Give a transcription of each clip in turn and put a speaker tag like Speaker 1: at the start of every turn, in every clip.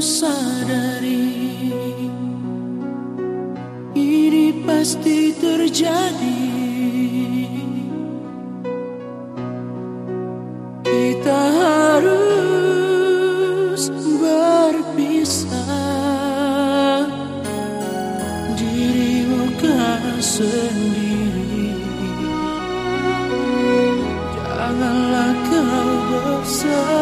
Speaker 1: sadari. Ini pasti terjadi.
Speaker 2: Kita harus berpisah. Dirimu kan sendiri janganlah kau bersama.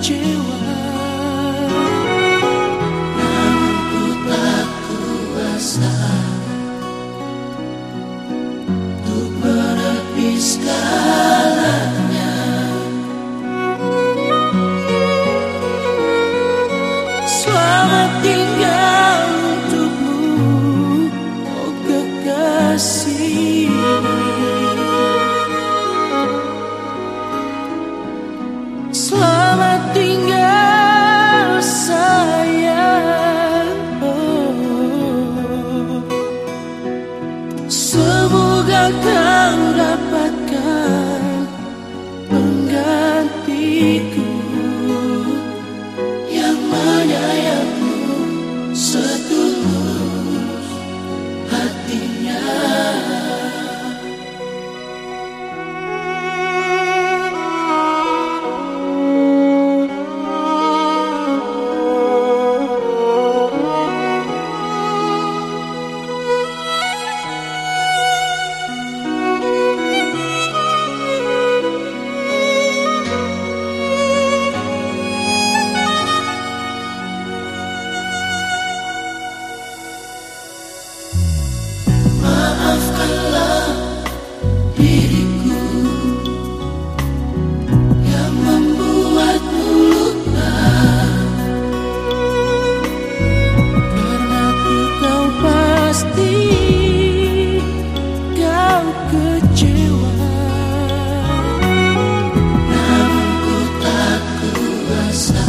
Speaker 2: Kecewa
Speaker 1: namun ku tak kuasa untuk menepis segalanya
Speaker 2: Selamat tinggal untukmu Oh kekasih Selamat Semoga kau dapatkan penggantiku.
Speaker 1: Yang menyayangmu kuasa